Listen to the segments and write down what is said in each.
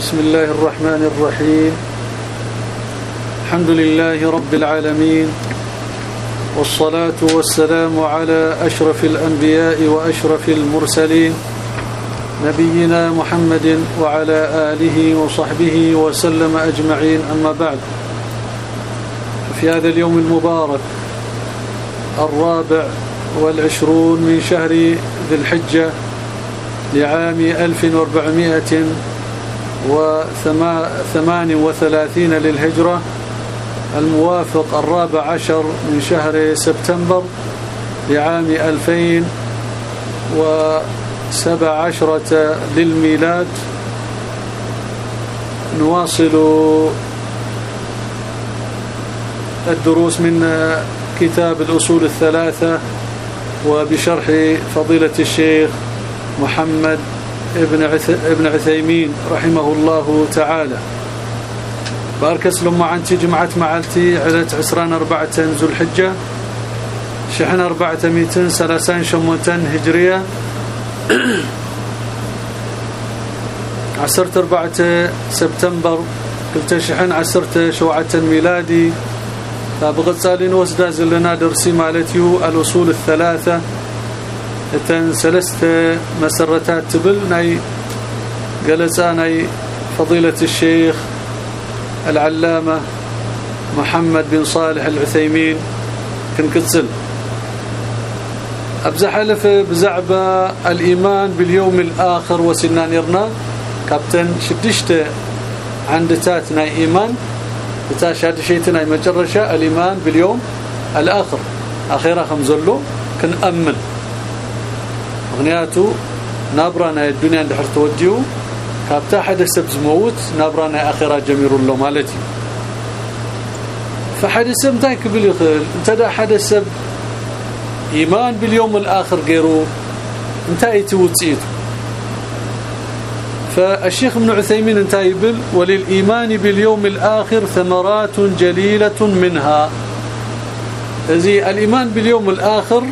بسم الله الرحمن الرحيم. الحمد لله رب العالمين. والصلاة والسلام على أشرف الأنبياء وأشرف المرسلين نبينا محمد وعلى آله وصحبه وسلم أجمعين. أما بعد في هذا اليوم المبارك الرابع والعشرون من شهر ذي الحجة لعام 1438 للهجرة الموافق الرابع عشر من شهر سبتمبر لعام 2017 للميلاد. نواصل الدروس من كتاب الأصول الثلاثة وبشرح فضيلة الشيخ محمد ابن ابن عثيمين رحمه الله تعالى. باركس لما عنتي جمعة معلتي علت عسران أربعة ذو الحجة شحن أربعة ميتين سلاسان شموتين هجرية. عسرت أربعة سبتمبر قلت شحن عسرت شوعة ميلادي. بغصالين وسدا لنا درسي مالتيو الأصول الثلاثة. تن سلسته مسرتات تبل ناي جلسا ناي فضيلة الشيخ العلامة محمد بن صالح العثيمين كنكتسل ابزح حلف بزعبة الإيمان باليوم الآخر وسنان يرنا كابتن شدشت عند تاتنا إيمان بتا شاد شيتنا مجرشة الإيمان باليوم الآخر أخيرا خمزلو كنأمن مغنياتو نابرانا الدنيا اندحر توجهو كابتا حدا سب زموت نابرانا آخرة جمير له مالتي. فحد سب متى كبل يخل انت دا حدا سب إيمان باليوم الآخر غيرو انت يتوصيت فالشيخ ابن عثيمين انت يبل وللإيمان باليوم الآخر ثمرات جليلة منها. زي الإيمان باليوم الآخر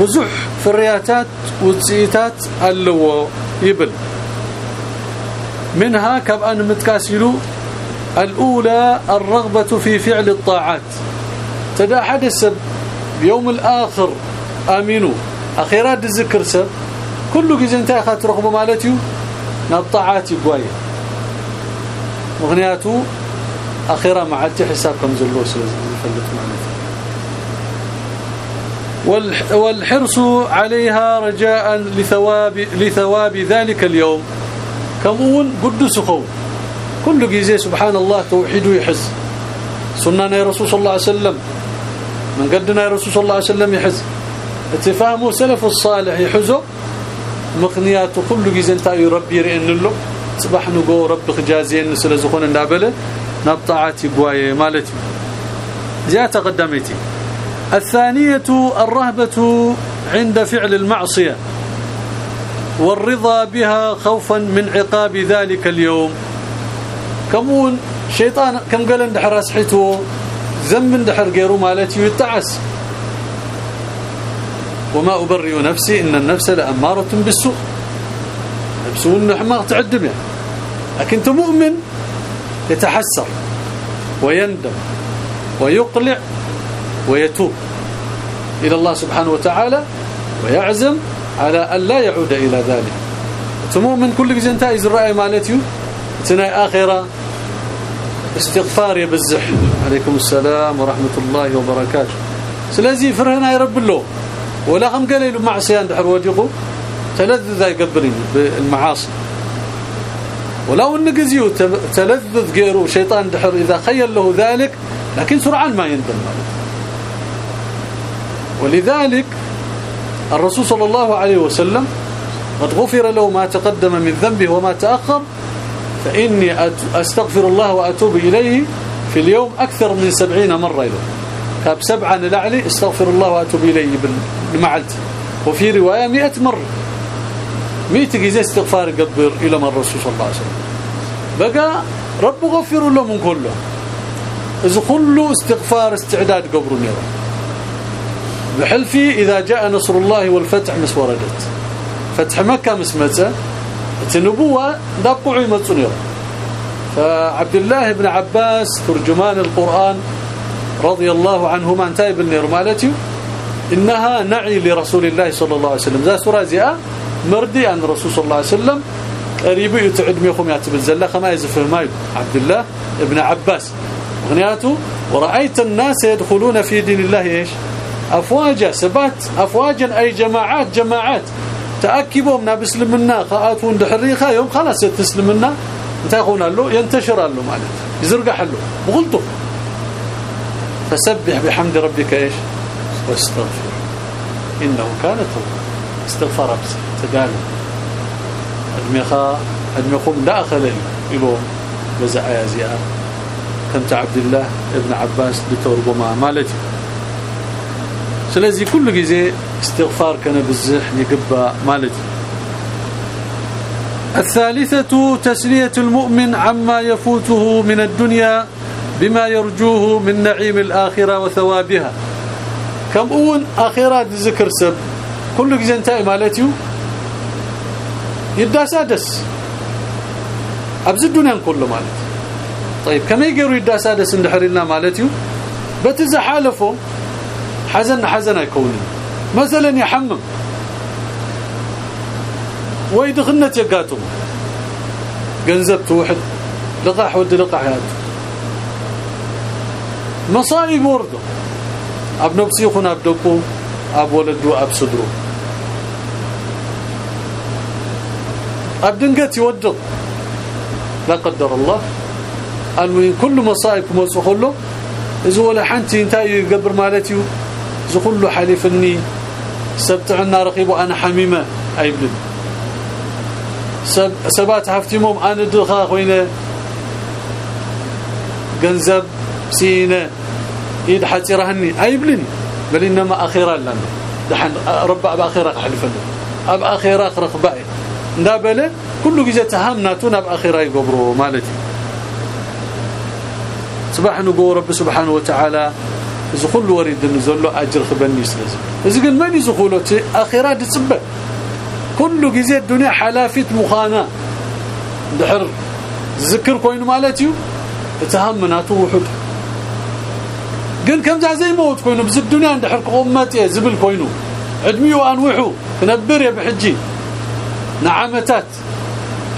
بزح فرياتات وتسيتات اللو يبل منها كبأن متكاسلو الأولى الرغبة في فعل الطاعات تدا حدث يوم الآخر آمنوا أخيرات الذكر سب كل جزء انت اخذت رغبه مالتيو نطاعات يقوايا مغنياتو أخيرا معلتي حسابكم زلو فلت مالتي والحرص عليها رجاء لثواب لثواب ذلك اليوم. كمون قدس خو كل جزء سبحان الله توحيد يحز سنة رسول صلى الله عليه وسلم. من قدنا رسول صلى الله عليه وسلم يحز اتفاهموا سلف الصالح يحزوا مقنيات كل جزء انت يربي رئن له صباح نقو رب خجازين سلزخون اندابله نبطعاتي بوايه مالتي. جاء تقدمتي الثانية الرهبة عند فعل المعصية والرضا بها خوفا من عقاب ذلك اليوم. كمون شيطان كم قال اندحر اسحته ذنب اندحر غيره مالتي يتعس وما أبرئ نفسي إن النفس لأمارة بالسوء. نفسه حماق تعدم يعني. لكن مؤمن يتحسر ويندم ويقلع ويتوب إلى الله سبحانه وتعالى ويعزم على أن لا يعود إلى ذلك. من كل جزنتا إذ الرأي مالتيو تناي آخرة؟ استغفار يبزح عليكم السلام ورحمة الله وبركاته. سلازي فرهنا يرب الله. ولا هم قال له معصية عند حروجه تلذذ يقبرني بالمعاصي. ولو ان جزيو تلذذ غيره شيطان دحر إذا خيل له ذلك. لكن سرعان ما يندم. ولذلك الرسول صلى الله عليه وسلم قد غفر له ما تقدم من ذنبه وما تأخر فإني أستغفر الله وأتوب إليه في اليوم أكثر من سبعين مرة له كاب سبعة لعلي استغفر الله وأتوب إليه بمعلتي. وفي رواية مئة مرة. مئة جزء استغفار قبر إلى من الرسول صلى الله عليه وسلم. بقى رب غفر له من كله. إذا كله استغفار استعداد قبر نيرا بحلفي إذا جاء نصر الله والفتح مس وردت. فتح مكة مسمته النبوة دقعوا يمصون فعبد الله بن عباس ترجمان القرآن رضي الله عنهما انتهى بالنير مالتي. إنها نعي لرسول الله صلى الله عليه وسلم. ذا سورة زياء مردي عن الرسول صلى الله عليه وسلم. قريب يتعد ميخم يعتب الزلة خما يزفه مايو عبد الله ابن عباس. غنياته ورأيت الناس يدخلون في دين الله إيش؟ أفواجا سبات أفواجا أي جماعات جماعات. تأكبوا من بسلمنا خاطون دحريخة يوم خلاص تسلمنا يقول له ينتشر له معناته يزرقح له بغلطه فسبح بحمد ربك إيش؟ واستغفر. إنه كان استغفر بس تقال. ادميخا ادميخم لا اخل له بزع يا زياد. كنت عبد الله ابن عباس لترجمه مالتي. سلازي كل جزء استغفار كان بالزح يقبى مالتي. الثالثة تسلية المؤمن عما يفوته من الدنيا بما يرجوه من نعيم الآخرة وثوابها. كم أون آخرات ذكر سب. كل جزء انتهي مالتيو. يداسادس أبز الدنيا كله مالتي. طيب كما يقروا يداسادس اندحر لنا مالتيو؟ بتزا حالفه حزن حزن يكون مثلا يحمم ويدخلنا يقاتم جنزبت واحد لقاح ود لقاحات مصائب وردة. أب نفسيخنا ابدكو أب ولدو أب صدرو. أب دنقت يودق. لا قدر الله. المهم كل مصائب كمصو كله اذا ولا حنتي انتي يقبر مالتي زخلو حليفني سبتعنا رقيب أنا حميمه ايبلن سب سبات هفتيمهم أنا دخا خوينه جنزب سينة. يد حتيرهني ايبلن بل إنما أخيرا لنا. دحن رب أب أخيرا حلفنا أب أخيرا رقباء ندابله كل جزء تهمناتنا باخيرا يقبروا. مالتي. نقول رب سبحانه وتعالى. كل وريد نزل له أجر خبني سلازم إذا قال من يزخولته أخيرا تصبح كل جزء الدنيا حلافت مخانا. دحر. ذكر كوين مالتيو؟ تهمناتو وحد. قل كم زي موت كوينو؟ بز الدنيا دحر قومتي زبل كوينو. ادميو انوحو كنبر يا بحجي. نعمتات.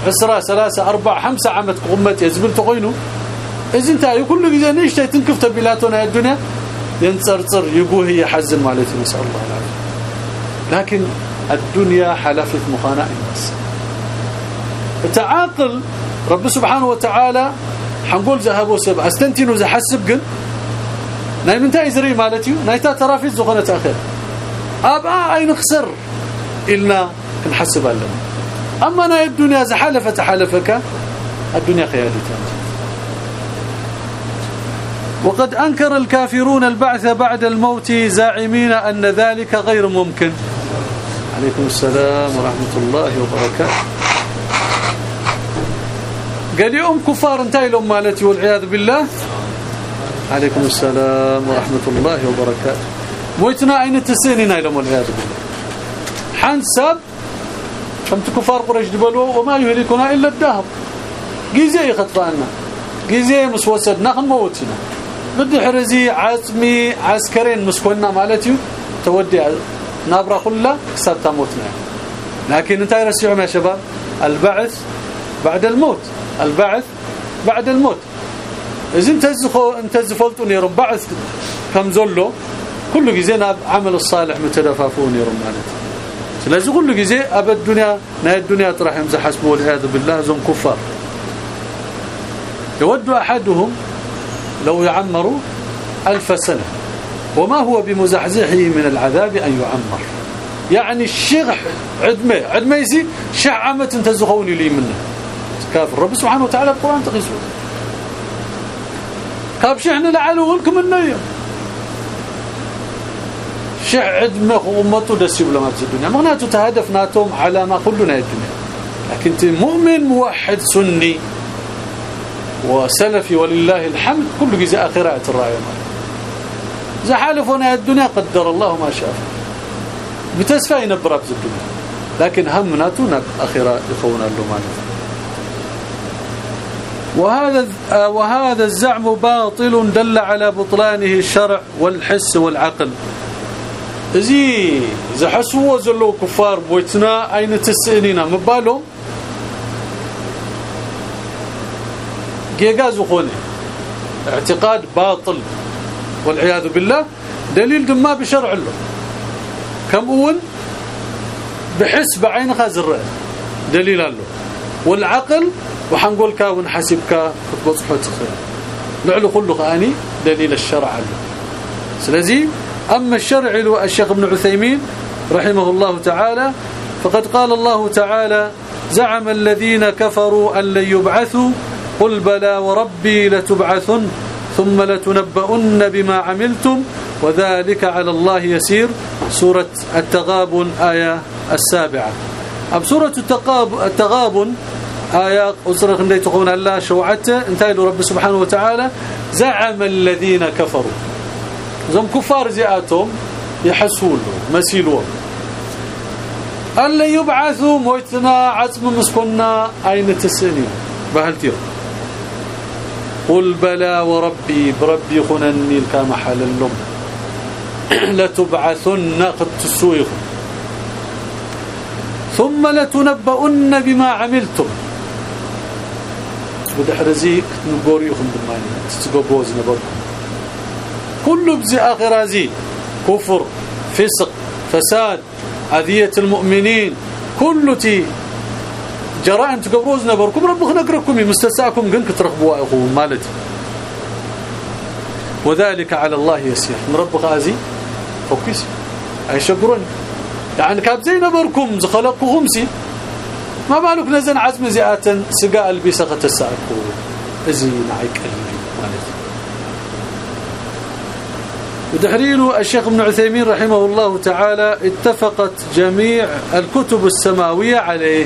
عسرة ثلاثة أربع خمسة عمت قومتي زبل تقوينو إذا انت كل جزء نيش تنكف تبيلاتنا الدنيا. ينصرصر يقوه هي حزن مالتي نسأل الله العافية. لكن الدنيا حلفت مخانا الناس. تعاقل رب سبحانه وتعالى حنقول ذهبوا سبع استنتنوا زحسب قل. ناي من تاي زري مالتي نايتا ترافي زخنه آخر. أبا أين خسر؟ إلنا نحسب لنا أما ناي الدنيا زحلفت حلفك الدنيا قيادتها وقد أنكر الكافرون البعث بعد الموت زاعمين أن ذلك غير ممكن. عليكم السلام ورحمة الله وبركاته. قال يوم كفار انتهي لهم مالتي والعياذ بالله. عليكم السلام ورحمة الله وبركاته. مويتنا أين تسينين لهم والعياذ بالله؟ حنسب فهمت كفار قريش دبلوا وما يهلكنا إلا الدهر. جيزي خطفانا جيزي مسوسد نخن موتنا بدي حرزي عزمي عسكرين مسكونا مالتي تودي نابرا كلها كسب تموتنا لكن انت يرسيهم يا شباب البعث بعد الموت البعث بعد الموت اذا انت انت زفلتوا نيرم بعث كم زلو كل جزينا عمل الصالح متدفافون مالتي لازم كل جزي ابد الدنيا نهايه الدنيا طرح يمزح حسبه والعياذ بالله زم كفار يود احدهم لو يعمروا ألف سنة وما هو بمزحزحه من العذاب أن يعمر؟ يعني الشيخ عدمه عدمه يسي شع عمة تزخوني لي منه. كافر. رب سبحانه وتعالى القرآن تقيسوا كاب شحنا لعلو لكم النية. شع عدمه وامته دسيب لما الدنيا. مغناته تهدفناتهم على ما كلنا الدنيا لكن مؤمن موحد سني. وسلفي ولله الحمد كل جزاء قراءة الراية زحالفنا الدنيا قدر الله ما شاء. بتسفى ينبر في الدنيا. لكن همناتو نب أخيرا يخون له مالك وهذا وهذا الزعم باطل دل على بطلانه الشرع والحس والعقل. زي زحسوا زلو كفار بويتنا أين تسئنينا مبالهم؟ جيغاز خونه اعتقاد باطل والعياذ بالله. دليل دما بشرع له. كم اول بحس بعين خازر دليل له. والعقل وحنقولك ونحسبك بصحو تخير لعلو كله قاني دليل الشرع له. سلازي أما الشرع الشيخ ابن عثيمين رحمه الله تعالى فقد قال الله تعالى زعم الذين كفروا أن لن يبعثوا قل بلى وربي لتبعثن ثم لتنبؤن بما عملتم وذلك على الله يسير. سورة التغابن آية السابعة. أب سورة التغابن آية أصرخ أن تقول الله شوعته انتهي رب سبحانه وتعالى. زعم الذين كفروا. زم كفار زياتهم يحسون مسيلون ألا يبعثوا موتنا عزم مسكنا أين تسنين بهلتيهم قل بلى وربي بربي خنني الكام حال اللم لتبعثن قد تسويكم ثم لتنبؤن بما عملتم. بدحرزيك نقوريكم بالمعنى تتقبوز نبركم كل بزي اخرازي كفر فسق فساد اذيه المؤمنين كل تي جرائم تقبروز نبركم ربك نقركم مستساكم كن كترخبوا اخو مالتي. وذلك على الله يسير. من ربك ازي فوكس اي شكرون يعني كاب زي نبركم زخلقكم سي. ما بالك نزن عزم زياتا سقاء البيسقه تساكو إزي نعيك قلبي مالتي. ودحريل الشيخ ابن عثيمين رحمه الله تعالى اتفقت جميع الكتب السماوية عليه.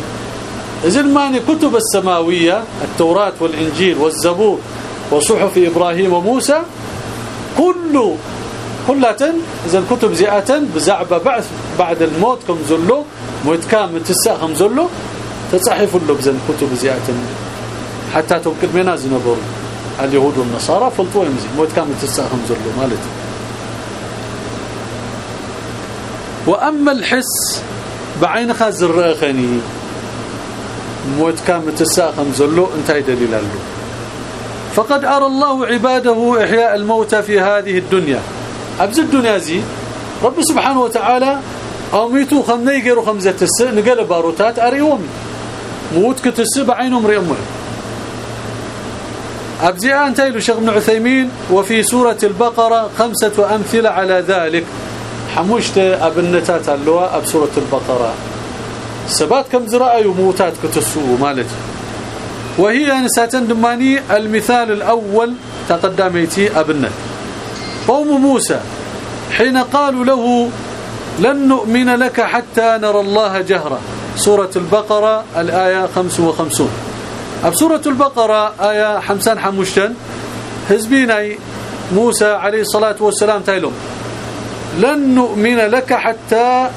إذن ماني كتب السماوية التوراة والإنجيل والزبور وصحف إبراهيم وموسى كل كلها إذن كتب زئة بزعبة بعث بعد الموت كم زلو موت كام تساخم زلو تصحف له بزن كتب زئة. حتى توكل منا زنبور اليهود والنصارى فلطوا يمزي موت كام تساخم زلو مالتي. وأما الحس بعين خازر خني موت كان متساخم زلو انتهي دليل له فقد أرى الله عباده إحياء الموتى في هذه الدنيا. أبز الدنيا زي رب سبحانه وتعالى أميتو خمني غيرو خمزة الس نقل باروتات أريهم موت كتس بعينهم ريهم أبزي أنتهي لشيخ ابن عثيمين وفي سورة البقرة خمسة أمثلة على ذلك. حموشت أبنتات اللواء بسوره البقرة. سبات كم زراء يموتات كتسو مالتي وهي نساتن دماني المثال الأول تقدميتي ابنت قوم موسى حين قالوا له لن نؤمن لك حتى نرى الله جهرا سورة البقرة الآية 55 سورة البقرة آية حمسان حموشتن هزبيني موسى عليه الصلاة والسلام تايلهم لن نؤمن لك حتى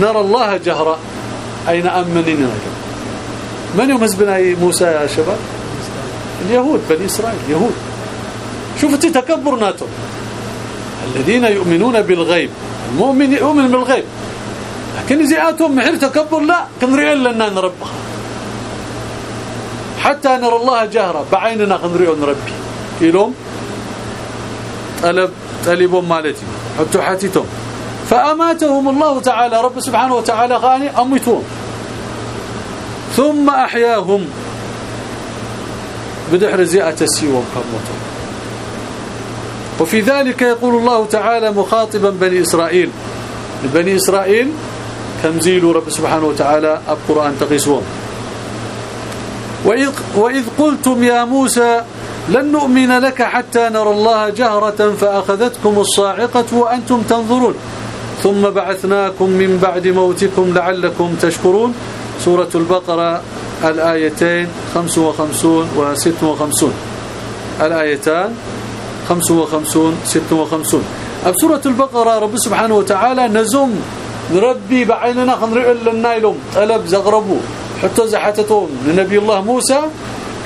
نرى الله جهرا أين أمننا من يمزبنا موسى يا شباب؟ اليهود بني إسرائيل يهود. شوف تكبر ناتو. الذين يؤمنون بالغيب. المؤمن يؤمن بالغيب. لكن زياتهم محر تكبر لا كنرئ لنا نربها حتى نرى الله جهرا بعيننا كنرئ نربي يلوم طلب طلبوا مالتي. حتى حتيتهم فأماتهم الله تعالى رب سبحانه وتعالى غاني أميتهم ثم أحياهم. بدحر زيئة السيوم كموتهم وفي ذلك يقول الله تعالى مخاطبا بني إسرائيل. بني إسرائيل كمزيل رب سبحانه وتعالى القرآن تقيسون وإذ, وإذ قلتم يا موسى لن نؤمن لك حتى نرى الله جهرة فأخذتكم الصاعقة وأنتم تنظرون. ثم بعثناكم من بعد موتكم لعلكم تشكرون. سورة البقرة الآيتين 55 و 56 الآيتان 55 56 سورة البقرة رب سبحانه وتعالى نزم نربي بعيننا خنرئ لنا لهم طلب زغربوا حتى زحتتهم. لنبي الله موسى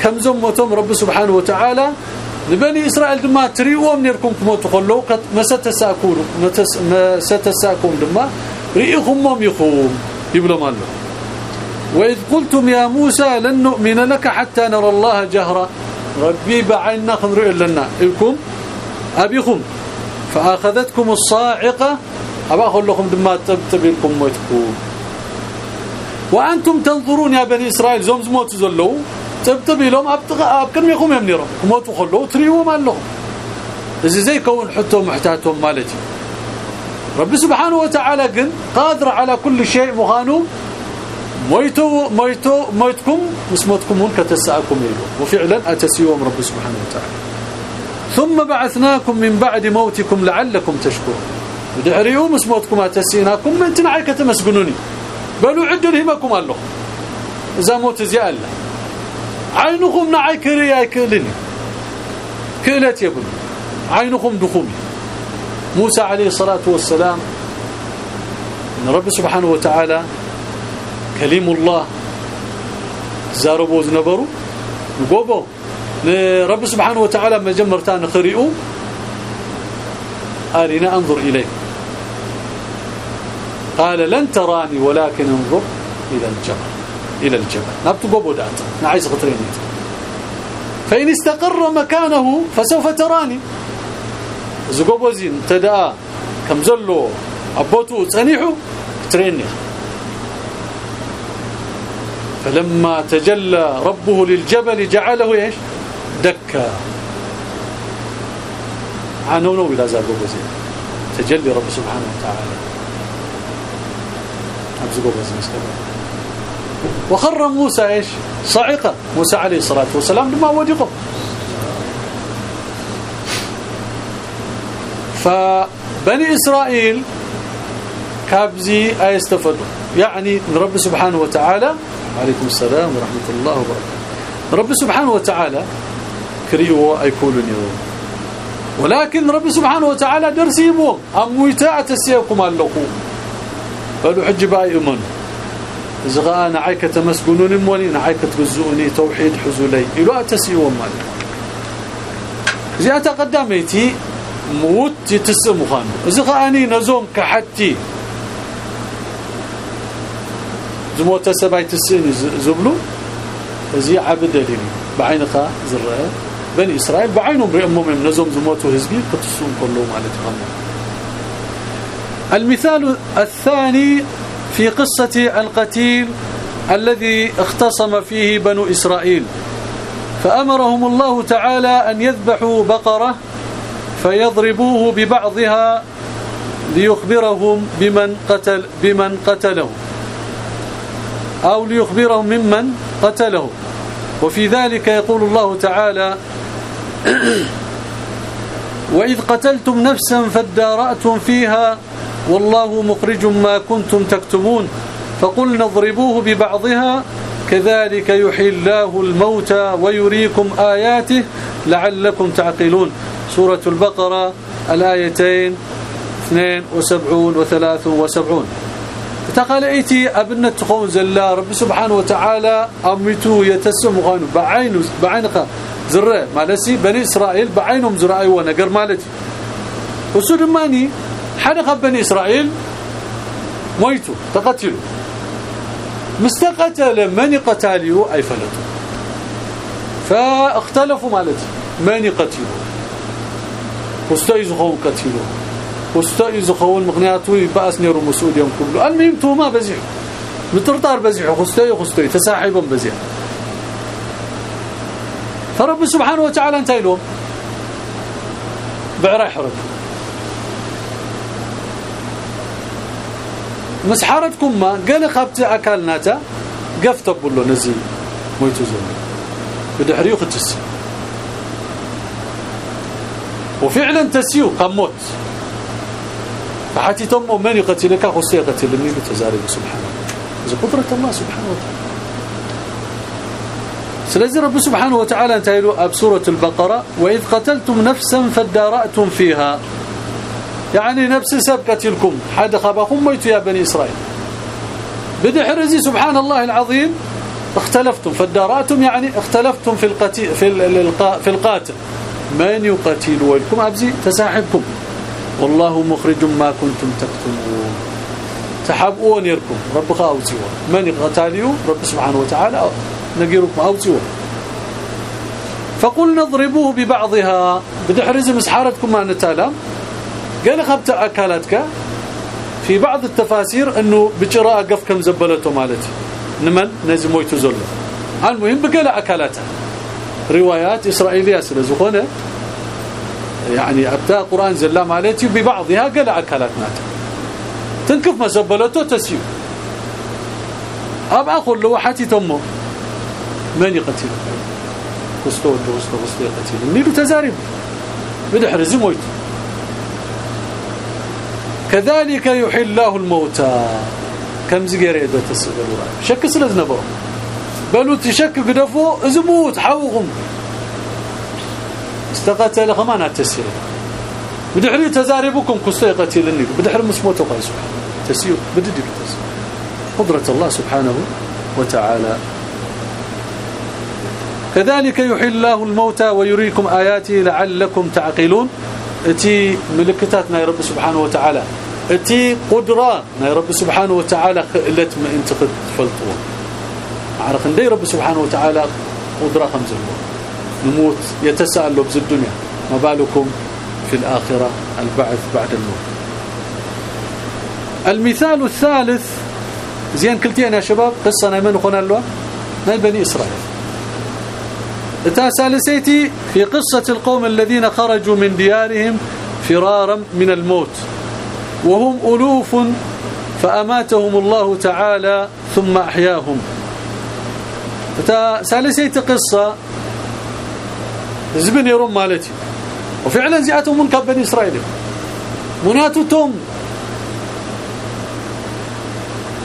كم زمتهم؟ رب سبحانه وتعالى لبني إسرائيل دما تريوهم نيركم كموتوا خلو ما ستساكون ما ستساكون دما ريهم يخوم يبلوا مالو وإذ قلتم يا موسى لن نؤمن لك حتى نرى الله جهرا. ربي بعيننا خنرئ لنا. لكم أبيكم. فأخذتكم الصاعقة أبا أقول لكم دما تبتبلكم موتكم. وأنتم تنظرون يا بني إسرائيل زمزموت زلوا تبتبي لهم أبكن يقوم يمنيرهم كموتوا خلوا تريوا لهم. إذا زي كون حتى محتاتهم مالتي. رب سبحانه وتعالى قل قادر على كل شيء مغانو مويتو مويتكم مسموتكم هون كتساءكم وفعلا أتسيوهم رب سبحانه وتعالى. ثم بعثناكم من بعد موتكم لعلكم تشكرون. ودعريوم مسموتكم أتسيناكم من تنعيك تمسقنوني بلو عدوا لهمكم الله إذا موت زي الله عينكم نعي كريا كلني كلت يا ابن عينكم دخومي. موسى عليه الصلاة والسلام إن رب سبحانه وتعالى كليم الله زاربوا زنبروا نقوبوا رب سبحانه وتعالى ما جمرتان خريئوا آلنا أنظر إليك قال لن تراني ولكن انظر إلى الجبل. إلى الجبل. نبت قوبو دات نعيس غطرين فإن استقر مكانه فسوف تراني. زقوبو زين تدا كم زلو أبوتو تصنيحو تريني. فلما تجلى ربه للجبل جعله إيش؟ دكا. عنونو إلى زقوبو زين تجلي رب سبحانه وتعالى. وخر موسى إيش؟ صعقه موسى عليه الصلاة والسلام لما وجقه فبني إسرائيل كابزي ايستفدوا يعني رب سبحانه وتعالى عليكم السلام ورحمة الله وبركاته. رب سبحانه وتعالى كريو ايكولون ولكن رب سبحانه وتعالى درسيبهم امويتا تسيكم اللقوم قالوا حج باي امن اذا أنا عيك تمسكنون موني نعيك تجزوني توحيد حزولي. إلى تسيو مال. زي تقدميتي موت تسم خان اذا اني نزوم كحتي. زموت سباي تسني زبلو. زي عبد لي بعينك زرع. بني إسرائيل بعينهم بأمهم نزوم زموت هزبي كلهم على تقامل المثال الثاني في قصة القتيل الذي اختصم فيه بنو إسرائيل. فأمرهم الله تعالى أن يذبحوا بقرة فيضربوه ببعضها ليخبرهم بمن قتل بمن قتله أو ليخبرهم ممن قتله وفي ذلك يقول الله تعالى وإذ قتلتم نفسا فادارأتم فيها والله مخرج ما كنتم تكتمون فقلنا اضربوه ببعضها كذلك يحيي الله الموتى ويريكم آياته لعلكم تعقلون. سورة البقرة الآيتين 72 و 73 تقال إيتي أبن تخون زلا رب سبحانه وتعالى اميتو يتسم غان بعين بعينك زره مالسي بني إسرائيل بعينهم زرعي ونقر مالتي. وسدماني حدا بني إسرائيل مويتوا تقتلوا مستقتل من قتالوا أي فلتوا فاختلفوا مالتي من يقتلوا واستيزخوا قتلوا واستيزخوا مغنياتو بأس نيرو مسؤول يوم كله. المهم توما بزيح مترطار بزيح خستي خستي. تساحبهم بزيح فرب سبحانه وتعالى انتهي بعرى حرب مسحرتكم ما قال خبت أكلناتا قفت بلو نزي مويتو زلو بدحريو ختس وفعلا تسيو قموت فحتي تم من يقتلك خصي يقتلني بتزارب سبحانه. إذا قدره الله سبحانه وتعالى. سلازي رب سبحانه وتعالى انتهى له بسوره البقرة وإذ قتلتم نفسا فادارأتم فيها. يعني نفس سبقت لكم حد خباكم ميت يا بني إسرائيل. بدحرزي سبحان الله العظيم اختلفتم. فداراتم يعني اختلفتم في القتيل في في القاتل. من يقتل ولكم أبزي تساحبكم. والله مخرج ما كنتم تكتمون. تحبون يركم. رب اوتيوا من قتاليو رب سبحانه وتعالى. نقيركم اوتيوا فقلنا اضربوه ببعضها. بدحرز مسحارتكم ما نتالم. قال خبت اكلاتك في بعض التفاسير إنه بقراءة قف كم زبلته مالتي. نمن نزي مويتو زلو. المهم بقال اكلاتها روايات إسرائيلية سلازخونه يعني ابتاء قرآن زلا مالتي ببعضها قال اكلات مات تنكف ما زبلته تسيو. اب اخر لو حتي تمه. من يقتل كستو كستو كستو يقتل نيلو تزارب بدحرز مويتو كذلك يحيي الله الموتى. كم زغير يدو تسغلوا شك سلز نبو بلو تشك قدفو ازموت حوغم استقتل خمان تسير بدحري تزاربكم كستي قتيلني بدحر مسموت قيس تسير. بددك تسير قدرة الله سبحانه وتعالى. كذلك يحيي الله الموتى ويريكم آياته لعلكم تعقلون. اتي ملكتاتنا يا رب سبحانه وتعالى. اتي قدرة يا رب سبحانه وتعالى خلت ما انت تفلطوا عرف ان رب سبحانه وتعالى قدرة خمسه نموت يتساءل له الدنيا. ما بالكم في الآخرة البعث بعد الموت. المثال الثالث زين كلتين يا شباب؟ قصة من خنا له من بني إسرائيل. سالسيتي في قصة القوم الذين خرجوا من ديارهم فرارا من الموت. وهم ألوف فأماتهم الله تعالى ثم أحياهم. سالسيتي قصة زبن يروم مالتي. وفعلا زياتهم من بني إسرائيل. مناتتهم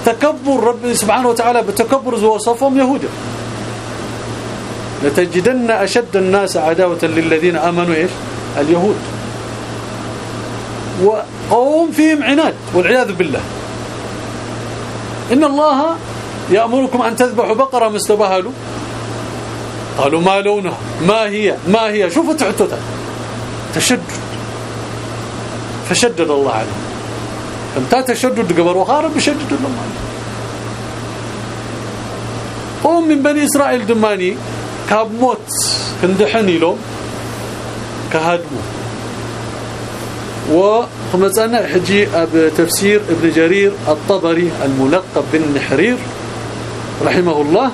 تكبر رب سبحانه وتعالى بتكبر وصفهم يهود لتجدن أشد الناس عداوة للذين آمنوا إيش؟ اليهود. وقوم فيهم عناد والعياذ بالله. إن الله يأمركم أن تذبحوا بقرة مستبهلوا قالوا ما لونها؟ ما هي؟ ما هي؟ شوفوا تعتوتها تشدد. فشدد الله عليهم. انت تشدد قبر وخارب بشدد الله عليهم. قوم من بني إسرائيل دماني كاب موت كندحن لهم كهدموا وخمسنا حجي بتفسير ابن جرير الطبري الملقب بالنحرير رحمه الله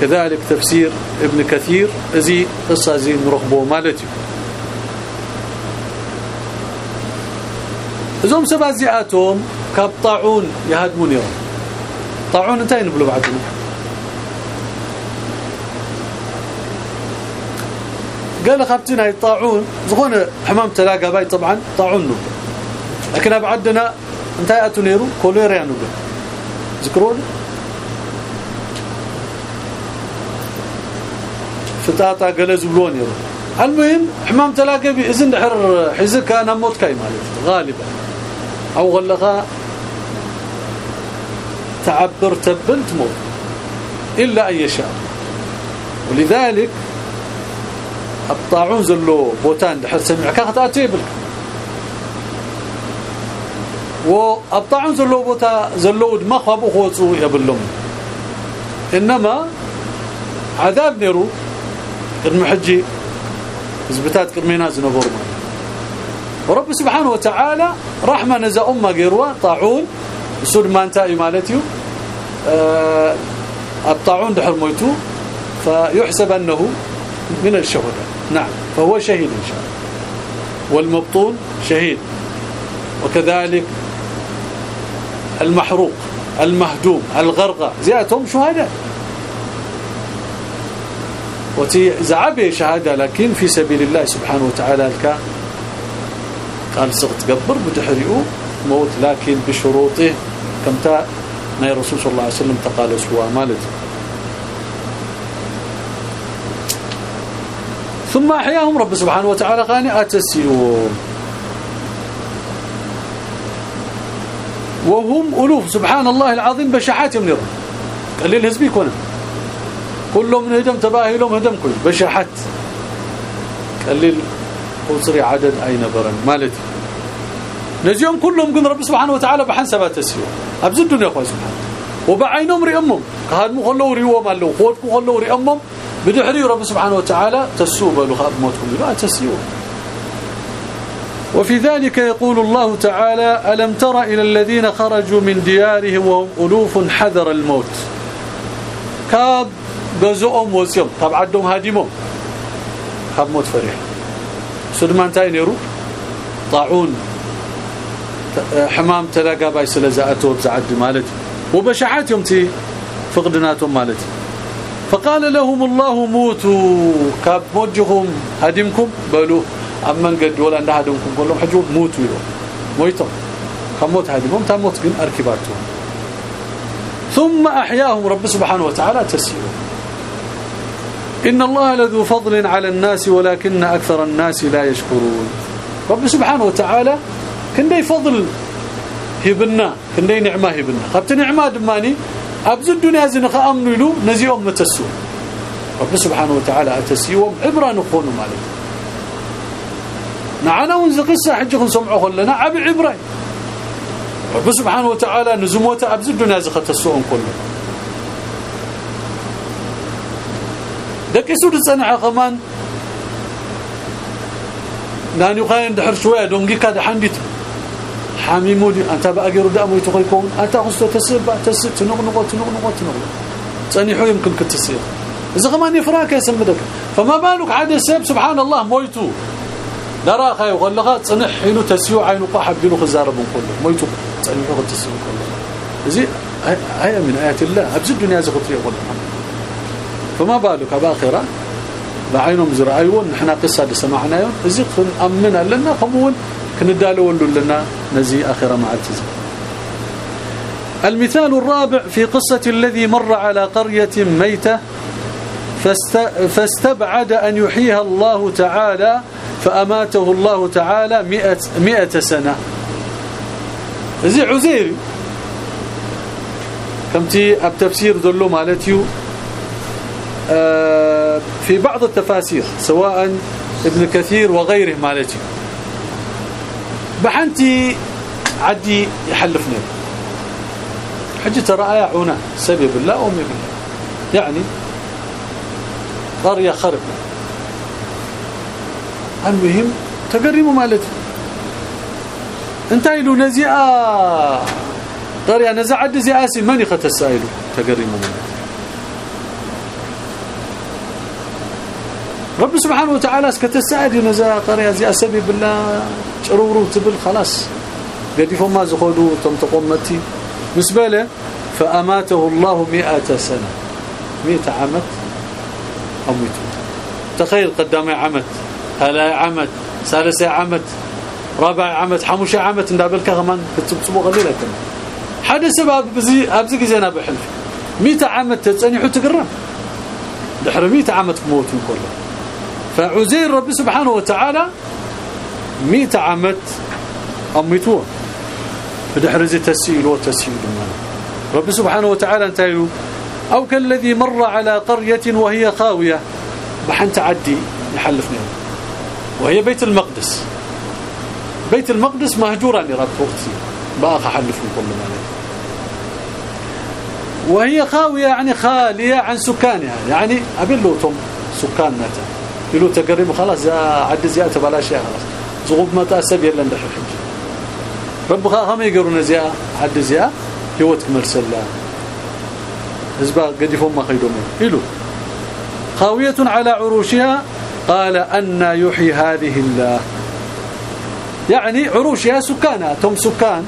كذلك تفسير ابن كثير ازي قصه زي نرخبو مالتي ازوم سبع زياتهم كبطاعون يهدمون يوم طاعون انتين نبلو بعدهم قال خبتنا هاي طاعون. زخون حمام تلاقى باي طبعا طاعون لكن ابعدنا انتهي أتو نيرو كوليريا نبل ذكرون فتاتا قال زبلون يرو. المهم حمام تلاقى باذن دحر حزك أنا موت كاي غالبا. أو غلقا تعبر تبنت موت إلا أن يشاء. ولذلك الطاعون زلو بوتان دحر سمع كاتاتي بل والطاعون زلو بوتا زلو دماغ ابو خوصو يبلهم. إنما عذاب نيرو قدم حجي زبتات قدمينا زنبور ورب سبحانه وتعالى رحمة نزا أمة قيروا طاعون سود ما انتهي مالتيو. أه الطاعون دحر مويتو. فيحسب أنه من الشهداء. نعم فهو شهيد إن شاء الله. والمبطون شهيد. وكذلك المحروق المهدوم الغرقى زياتهم شهداء. وتي زعبه شهادة لكن في سبيل الله سبحانه وتعالى لك قال سقط قبر بتحريقه موت لكن بشروطه. كمتا ناي الرسول صلى الله عليه وسلم تقال سوا مالت ثم أحياهم رب سبحانه وتعالى قال اتسيو وهم ألوف. سبحان الله العظيم بشحات يمنرهم قليل هزبي كونه كلهم هدم تباهلهم هدم كل. بشحات قليل قصري عدد أين برن. مالتي نجيهم كلهم قل رب سبحانه وتعالى بحنسبات تسيو ابز الدنيا أخوي سبحانه وبعينهم رئمهم. كهادمو خلو ريوم الله خودكو خلو رئمهم. بدحري رب سبحانه وتعالى تسوب خاب موتكم لا تسيو وفي ذلك يقول الله تعالى ألم تر إلى الذين خرجوا من ديارهم وهم ألوف حذر الموت؟ كاب غزوهم وزيهم. كاب عدهم هادمهم كاب موت فريح سدمان تاي نيرو طاعون حمام تلاقى باي سلازاتو بزعد مالتي وبشعات يومتي فقدناتهم مالتي فقال لهم الله موتوا. كاب موجهم هدمكم؟ بلو. أمن قد ولا عند هدمكم كلهم حجوا موتوا يلو كموت هدمهم تموت كن أركباتهم. ثم أحياهم. رب سبحانه وتعالى تسيروا إن الله لذو فضل على الناس ولكن أكثر الناس لا يشكرون. رب سبحانه وتعالى كندي فضل هبنا كندي نعمة هبنا. خبت نعمة دماني أبز الدنيا زنخ امنوا له نزيهم متسو رب سبحانه وتعالى أتسيهم عبره نكونوا مالك. نعنا ونز قصه حجكم سمعوا لنا عب عبرة. رب سبحانه وتعالى نزموت أبز الدنيا زخ تسوهم كله. دكسو تصنع كمان نانيو خاين دحر شوية دونجي كاد حنديت. حاميمودي أنت باجر دامو يتقيكون أنت خصو تسب تسب تنغنغ تنغنغ تنغنغ صنيحو يمكن كتصير إذا كمان يفراك يسمدك فما بالك عاد السب سبحان الله مويتو. درا خاي وخلقا صنح حينو تسيو عينو قحب بينو خزاربون كله مويتو. صنيحو تسيو كله زي هي من آيات الله. ابز الدنيا زخطري يقول فما بالك باخره بعينهم زرعيون نحن قصة سمعنا يوم زي امن لنا خمون. كندالو لنا. نزي آخر مع التزم المثال الرابع في قصة الذي مر على قرية ميتة فاستبعد أن يحييها الله تعالى فأماته الله تعالى مئة, مئة سنة. زي عزير كمتي التفسير ذلو مالتيو. آه، في بعض التفاسير سواء ابن كثير وغيره مالتيو. بحنتي عدي يحلفني. حجي ترى عنا سبب الله أمي بالله يعني قرية خرب. المهم تقرموا مالتي. انتهي له نزيئة قرية نزع عد زياسي من يخت السائل تقرموا مالتي. رب سبحانه وتعالى اسكت السائل نزع قرية زي سبب بالله شرورو تبل خلاص قديفهم ما زخدوا تمتقمتي مسبله فاماته الله مئة سنه مئة عمت اميته تخيل قدامي عمت هلا عمت ثالثه عمت رابع عمت حموشه عمت اندابلك كمان بتصبوا قليله كمان حدا سبب بزي ابزي جزينا بحلف 100 عمت تصنيحو تقرب دحر 100 عمت موتوا كله فعزير رب سبحانه وتعالى مئة عمت أميتوه بدحرز تسيل وتسيل رب سبحانه وتعالى انتهيوا أو كالذي مر على قرية وهي خاوية بحن تعدي يحلفنا وهي بيت المقدس. بيت المقدس مهجورا لرب وقتي باخ حلفهم كل ما وهي خاوية يعني خالية عن سكانها. يعني أبلوتم سكان متى يلو تقرب خلاص عد زيادة بلا شيء خلاص. زغب ما تاسب يلا ندخل حج رب خا ما يقرون زيا حد زيا هيوتك حزبا قد يفهم ما خيدهم إلو خاوية على عروشها قال أن يحيي هذه الله يعني عروشها سكانها تم سكان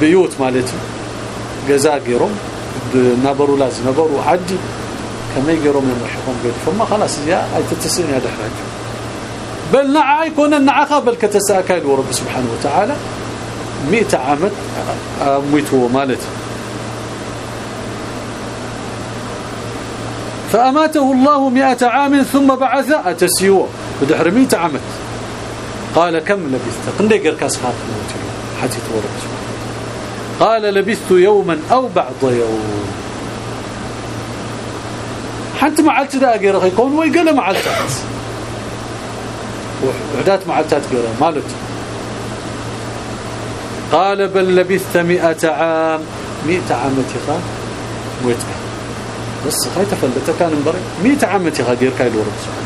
بيوت مالتهم جزاقيرهم نبروا لازم نبروا عدي كما يقروا من قد فما خلاص يا اي تتسين يا دحراج بل نعى يكون النعخة بل كتساكل ورب سبحانه وتعالى. مئة عامت ميته مالته فأماته الله مئة عام ثم بعث أتسيوه بدحر مئة عامت قال كم لبثت؟ قندي قركاس خاف. موتي حتى سبحانه قال لبثت يوما أو بعض يوم. حنت معلت دا غير يكون ويقل معلتات وحدات معلتات غير مالت. قال بل لبثت مئة عام. مئة عام تخا ويتك بس هاي تفلت كان مبري مئة عام تخا غير كاي سبحانه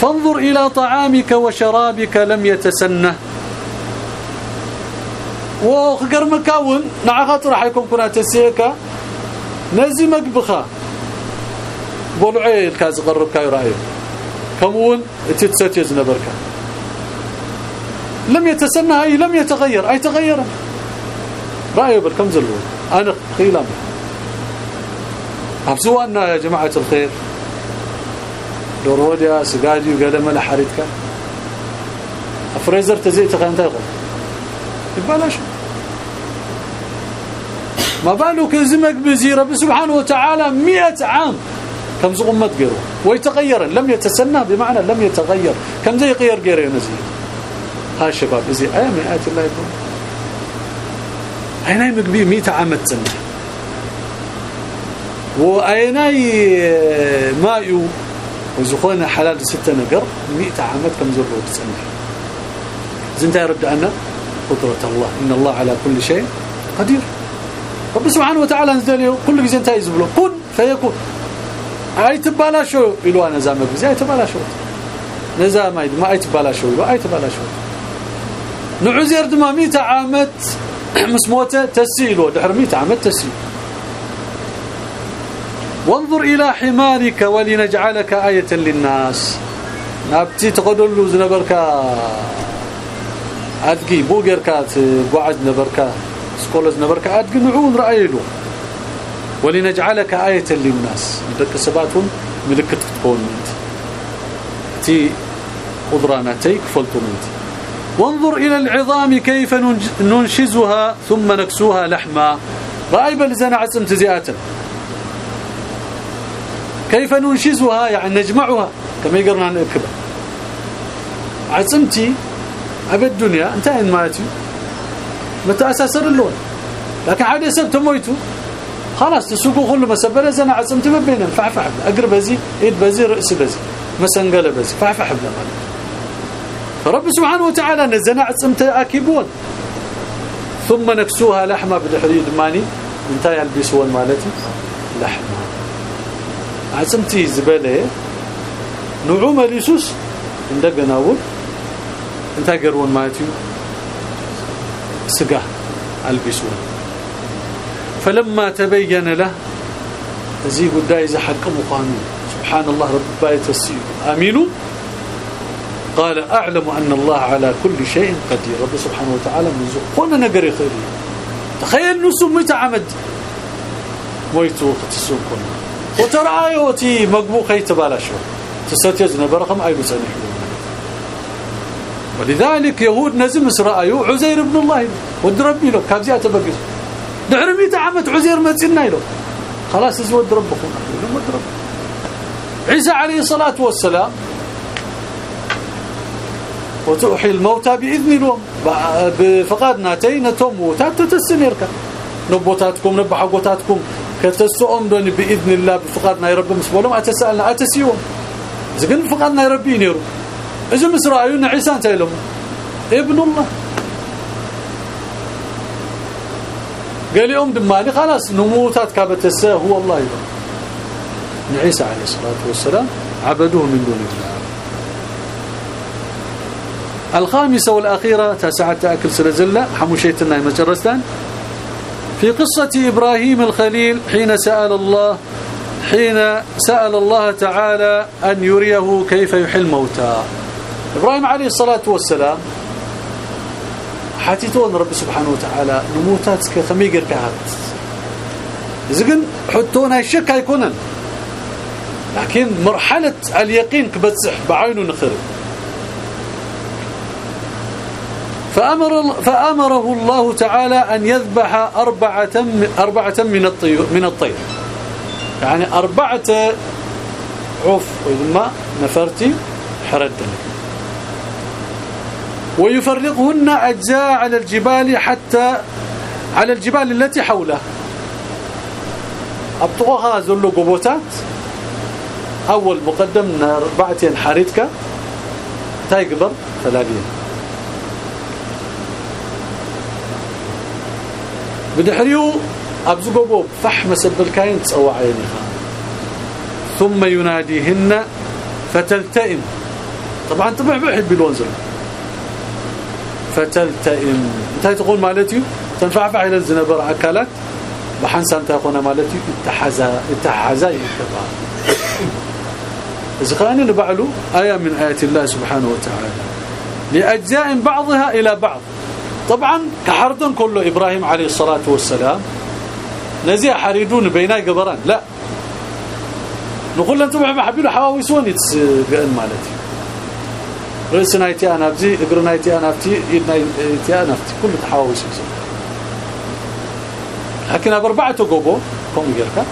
فانظر إلى طعامك وشرابك لم يتسنه. وخقر مكاون نعخات راح يكون كنا تسيكا نزمك بخا. بولعي الكاز قرب كاي رايو كمون تتستيز نبركا لم يتسنى أي لم يتغير أي تغير. رايه بالكم زلون أنا قيلام ابسوانا يا جماعة الخير. دوروديا سقادي وقدم لحريتك افريزر تزيت تغنت يقول. يبلاش ما بالك زمك بزي رب سبحانه وتعالى 100 عام. كم زغمت غيره ويتغير لم يتسنى بمعنى لم يتغير. كم زي غير غير نزي ها شباب زي اي مئات الله يكون عيناي مقبي 100 عام تسنى وايناي مايو؟ وزخونا حلال ستة نقر 100 عامات كم زروا تسنى؟ زنت يرد أنا قدرة الله إن الله على كل شيء قدير. رب سبحانه وتعالى نزل كل جزء انتهى يزبله كن فيكون. بزي اي تبالاشو نزا ما ما اي تبالاشو يلو اي تبالاشو نعزير دما 100 عامت مسموته تسيلو دحر 100 عامت تسيل وانظر إلى حمارك ولنجعلك آية للناس نابتي تقدلو زنبركا ادقي بوغركات قعد نبركا سكولز نبركا ادقي نعون رأيلو ولنجعلك آية للناس. دك سباتهم ملكت تكون أنت. تي قدرانتيك فلتمنت وانظر إلى العظام كيف ننشزها ثم نكسوها لحما. رأي بلزنا عصم تزيئاتا كيف ننشزها؟ يعني نجمعها كما يقرنا نركبها عصمتي أبد الدنيا انتهى ماتي متى أساسر اللون؟ لكن عاد يسب تمويتو خلاص تسوقوا كل مسبله زنا عصمت ما بينهم. فعفع اقرب بزي إيد بزي رأس بزي مسنقلة بزي فعفع حبل فرب سبحانه وتعالى نزنا عصمت اكيبون ثم نكسوها لحمة بالحديد ماني. انتهى يلبسون مالتي لحمة. عصمتي زبالة. نعومه ليسوس عندنا و انت قرون مالتي. سقا البسون فلما تبين له زي قداي إذا حق مقامي سبحان الله رب بايت السيد آمين. قال أعلم أن الله على كل شيء قدير. رب سبحانه وتعالى من قلنا نقري خيري. تخيل نسو متعمد ويتو تسوكم وترى ايوتي مقبوخ يتبالا شو. تستيزنا برقم ايلو سنح ولذلك يهود نزم اسرائيل عزير بن الله. ود ربي له كابزيات بقيس دعرميت عمت عزير متسنا له خلاص ازود ربكم. رب عيسى عليه الصلاة والسلام وتوحي الموتى بإذن الله بفقادنا تينتم وتاتتسنيرك نبوتاتكم نبح حقوتاتكم. كتسؤم دوني بإذن الله بفقادنا يا رب مسبولهم أتسألنا أتسيوم. إذا قلنا فقادنا يا ربي نيرو. إذا مسرائيون عيسى أنت لهم ابن الله. قال يوم دماني خلاص نموتات كابتسه هو الله يبقى عيسى عليه الصلاة والسلام عبدوه من دون الله. الخامسة والأخيرة تسعة تأكل سلزلة حموشيتنا مجرستان في قصة إبراهيم الخليل حين سأل الله حين سأل الله تعالى أن يريه كيف يحل موتى إبراهيم عليه الصلاة والسلام حاتيتون رب سبحانه وتعالى نموتات كخميقر كهات زقن حطونا الشك هيكونن. لكن مرحلة اليقين كبتصح بعينه نخرب فأمر فأمره الله تعالى أن يذبح أربعة أربعة من الطير من الطير. يعني أربعة عف وإذا نفرتي حردنا ويفرقهن أجزاء على الجبال حتى على الجبال التي حوله. ابطوها زلو قبوتات. أول مقدم اربعتين حارتك. تاي قبر ثلاثين. بدحريو ابزو قبو فحم سبل كاين تصوع عيني. ثم يناديهن فتلتئم. طبعا طبع بحب بالونزل فتلتئم. انت تقول مالتي تنفعفع إلى الزنبر اكلت بحنسا انت اخونا مالتي اتحزا اتحزا يتبع اذا نبعلو إيه من ايات الله سبحانه وتعالى لاجزاء بعضها إلى بعض طبعا كحردن كله إبراهيم عليه الصلاه والسلام نزي حريدون بيناي قبران لا نقول أنتم حبيبي حواويسون يتسقن مالتي رأس نايتي أنا ابزي اقر نايتي أنا افتي يد أنا افتي كل تحواويس لكن اربعه قوبو كم يركا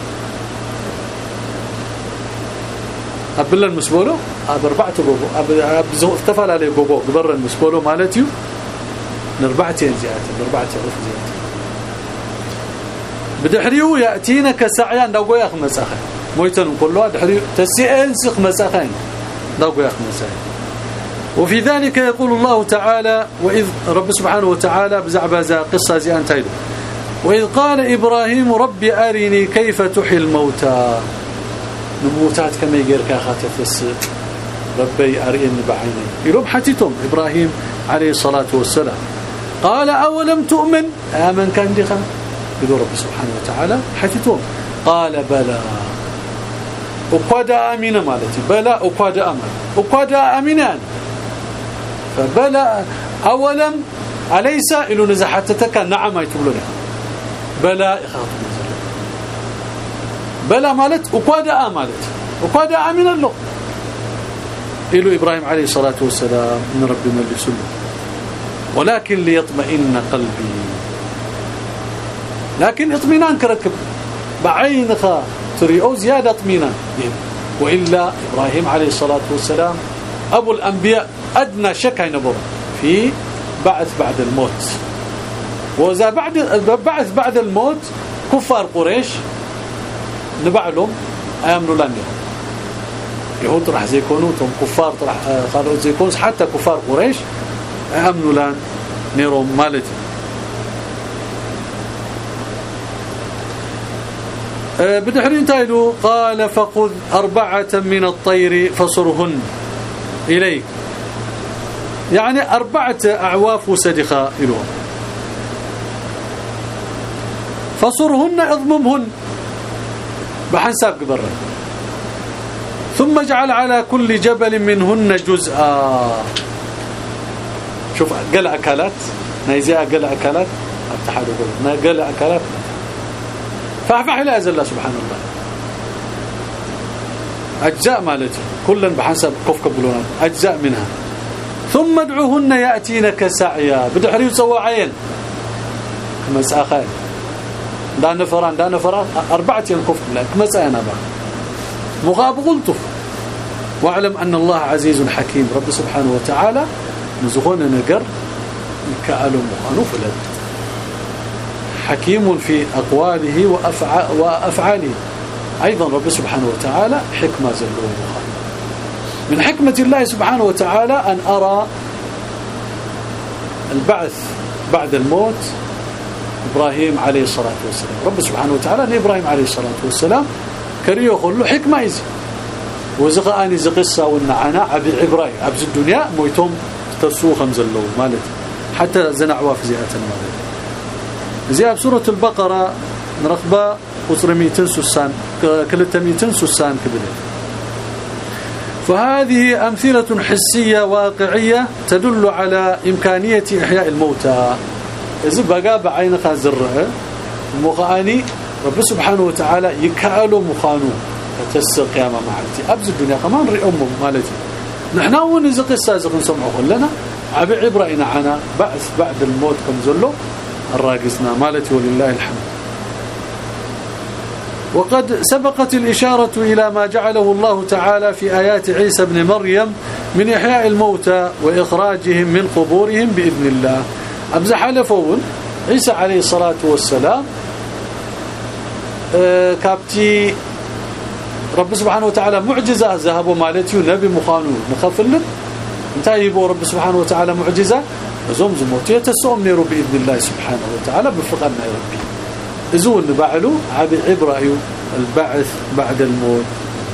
ابل المسبولو اربعه قوبو ابزو اختفل عليه قوبو قبر المسبولو مالتيو نربعتين زياده نربعه عرف زياده بدحريو ياتينا كسعيان دغو يا خمسخه مويتن كله دحريو تسئل سخ مسخين دغو يا خمسخه وفي ذلك يقول الله تعالى وإذ رب سبحانه وتعالى بزعبازا قصة زي أنتايدو وإذ قال إبراهيم رب أرني كيف تحيي الموتى. نموتات كما يقرك خاتف ربي أريني بعيني. يلوم حتيتم إبراهيم عليه الصلاة والسلام. قال أولم تؤمن؟ آمن كان دي خان يقول رب سبحانه وتعالى حتيتم قال بلى. وقد آمن مالتي. بلى وقد آمن. وقد آمنان. فبلى اولا أليس إلى نزحتك نعم يتبلون بلى بلى مالت وقادا مالت. وقادا امن الله إلى إبراهيم عليه الصلاة والسلام من رب مجلس ولكن ليطمئن قلبي. لكن اطمئنان كركب. بعينك تريو زيادة اطمئنان. وإلا إبراهيم عليه الصلاة والسلام أبو الأنبياء أدنى شك ينبر في بعث بعد الموت. وإذا بعد بعث بعد الموت كفار قريش نبعلهم آمنوا لن يهود. راح زي يكونوا كفار راح قالوا زي يكونوا حتى كفار قريش آمنوا لن نيرو مالتي أه، بدحرين تايلو قال فخذ أربعة من الطير فصرهن. إليك. يعني أربعة أعواف وسدخة إلهم. فصرهن إضممهن. بحساب قبرة ثم اجعل على كل جبل منهن جزءا. شوف قل أكلات. نايزي قل أكلات. اتحاد قل قل أكلات. فاحفح إلى أزل سبحان الله أجزاء مالتي كلا بحسب كف قبلونا أجزاء منها. ثم ادعوهن يأتينك سعيا. بدحري يسوى عين. كما ساخين دا نفران دا نفران. أربعة ينكف لك مسانا با مغاب قلت واعلم أن الله عزيز حكيم. رب سبحانه وتعالى نزغون نقر كألو مخانو فلد حكيم في أقواله وأفعاله. أيضا رب سبحانه وتعالى حكمة زلوه من حكمة الله سبحانه وتعالى أن أرى البعث بعد الموت إبراهيم عليه الصلاة والسلام. رب سبحانه وتعالى أن إبراهيم عليه الصلاة والسلام كريو له حكمة إذي وزغاني زقصة والنعانا عبد إبراهيم عبد الدنيا مويتهم تسوخ مزلو مالت حتى زنعوا في زيادة المالت زي بسورة البقرة نرقبة قصر ميتن سسان كلتا ميتن سسان كبيرة. فهذه أمثلة حسية واقعية تدل على إمكانية إحياء الموتى. إذا بقى بعينك زرع مغاني رب سبحانه وتعالى يكالوا مخانو. فتسر قيامة معلتي أبز الدنيا كمان رئي أمه مالتي نحن أول نزق السازق نسمعه لنا عبي إنا عنا بعث بعد الموت كم زلو الراقصنا. مالتي ولله الحمد. وقد سبقت الإشارة إلى ما جعله الله تعالى في آيات عيسى بن مريم من إحياء الموتى وإخراجهم من قبورهم بإذن الله. أبزح لفون عيسى عليه الصلاة والسلام آه، كابتي رب سبحانه وتعالى معجزة ذهبوا مالتي نبي مخانو نخفل انتهى يبو رب سبحانه وتعالى معجزة. زوم زموت يتسوم نيرو بإذن الله سبحانه وتعالى بفقنا يا ربي. ازون بعلو عبي عبرة البعث بعد الموت.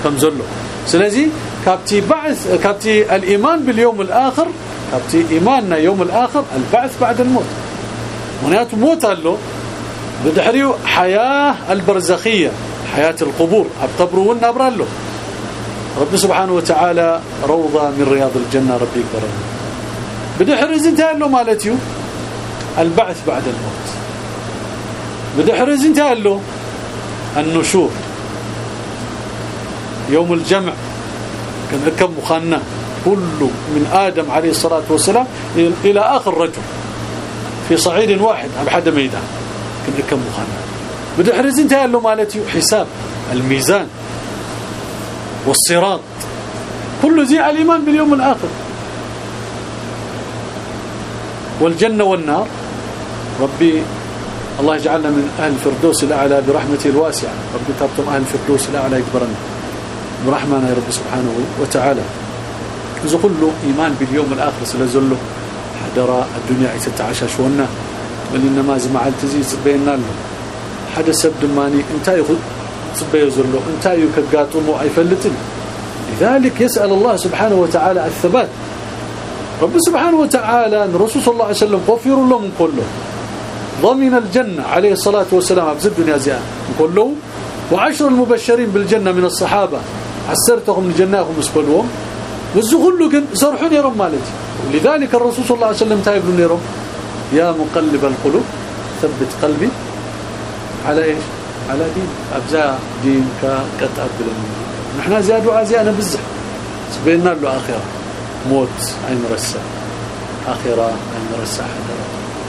كم زلو. سلازي كابتي بعث كابتي الإيمان باليوم الآخر كابتي إيماننا يوم الآخر البعث بعد الموت. منات موت له بدحريو حياة البرزخية حياة القبور ابتبرون له رب سبحانه وتعالى روضة من رياض الجنة ربي كرم بدحرز انتهى له مالتيو البعث بعد الموت. بدحرز انتهى له. النشور. يوم الجمع. كان كم مخنا كل من آدم عليه الصلاة والسلام إلى آخر رجل. في صعيد واحد بحد ميدان. كان كم مخنا بدحرز انتهى له مالتي. حساب. الميزان. والصراط. كل ذي الإيمان باليوم الآخر. والجنة والنار. ربي الله يجعلنا من أهل الفردوس الأعلى برحمته الواسعة. ربي تبتم أهل الفردوس الأعلى يكبرنا برحمنا يا رب سبحانه وتعالى. كله إيمان باليوم الآخر سلزله حدرا الدنيا يتتعششونا بل إنما زمع التزيز بيننا له حدا سب دماني انت يخذ سبيزله انت يكغاطمو ايفلتن لذلك يسأل الله سبحانه وتعالى الثبات. رب سبحانه وتعالى الرسول صلى الله عليه وسلم غفر لهم كله. ضمن الجنة عليه الصلاة والسلام ابز الدنيا زيان كله وعشر المبشرين بالجنة من الصحابة. عسرتهم لجناهم اسبلوهم وزغلوا كن صرحون يرم مالتي لذلك الرسول صلى الله عليه وسلم تايب يرم يا مقلب القلوب ثبت قلبي على إيش؟ على دين أبزا دين كقطع بلن نحن زياد وعزيانا بزح. سبينا له آخرة. موت أي مرسى. آخرة أي مرسى حدا